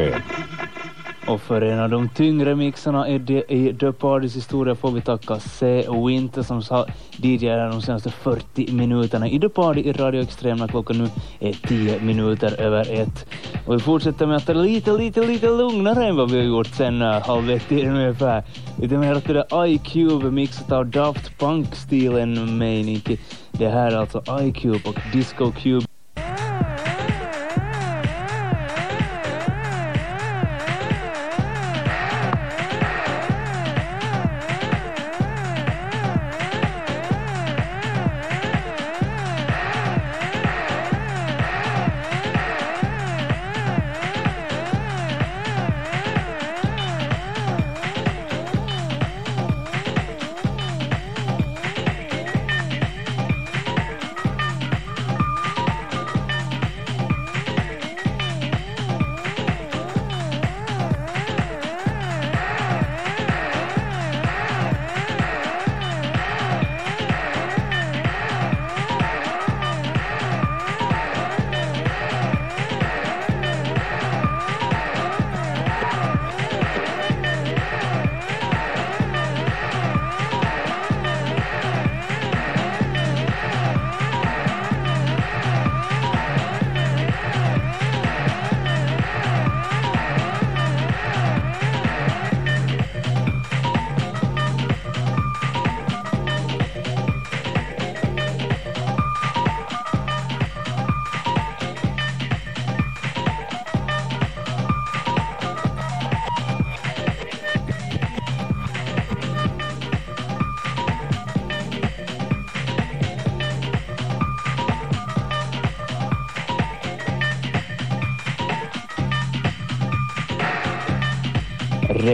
Fel. Och för en av de tyngre mixarna i, de, i The Partys historia får vi tacka C. Winter som sa DJ de senaste 40 minuterna i The Party i Radio Extrem när klockan nu är 10 minuter över ett. Och vi fortsätter med att det är lite, lite, lite lugnare än vad vi har gjort sen uh, halv ett ungefär. Lite mer åt det där iCube mixat av Daft Punk-stilen Manic. Det här är alltså iCube och Disco Cube.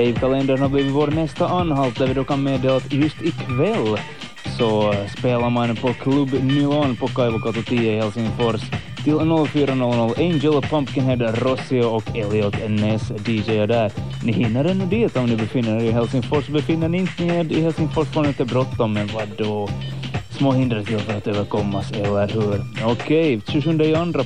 Rave-kalendern har blivit vår nästa anhalt där vi då kan meddela att just ikväll så spelar man på Club Nylon på Kaivokatu 10 i Helsingfors till 04.00 Angel, Pumpkinhead, Rossio och Elliot Ness DJ där. Ni hinner ännu dit om ni befinner er i Helsingfors. Befinner ni inte er i Helsingfors får ni inte bråttom, men vadå? Små hinder till för att överkommas, eller hur? Okej, 27 andra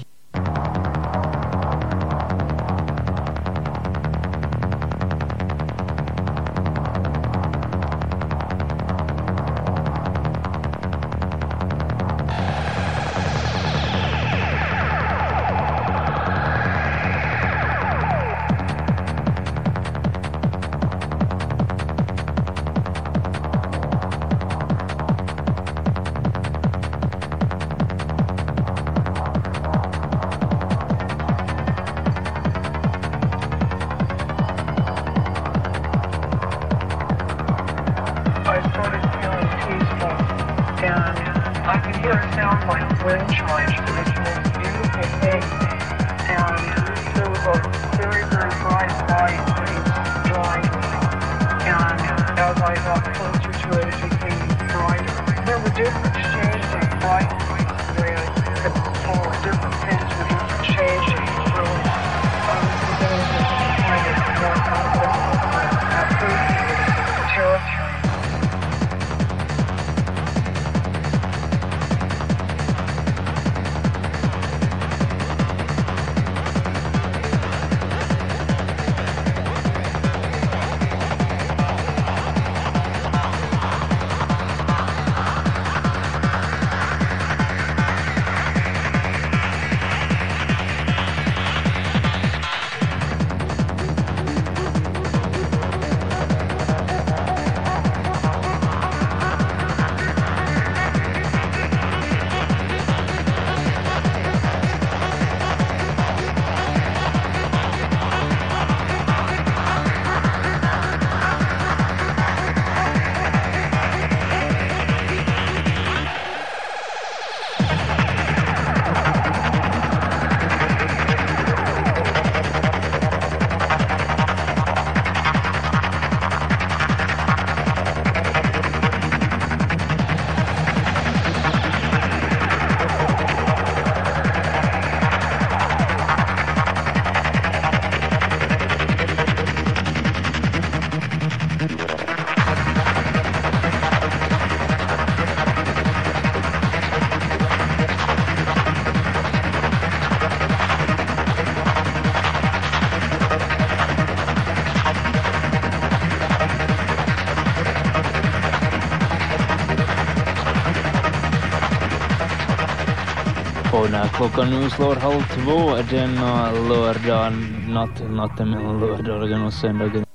nu slår halv två denna lördag, natt, natten mellan lördagen och söndagen.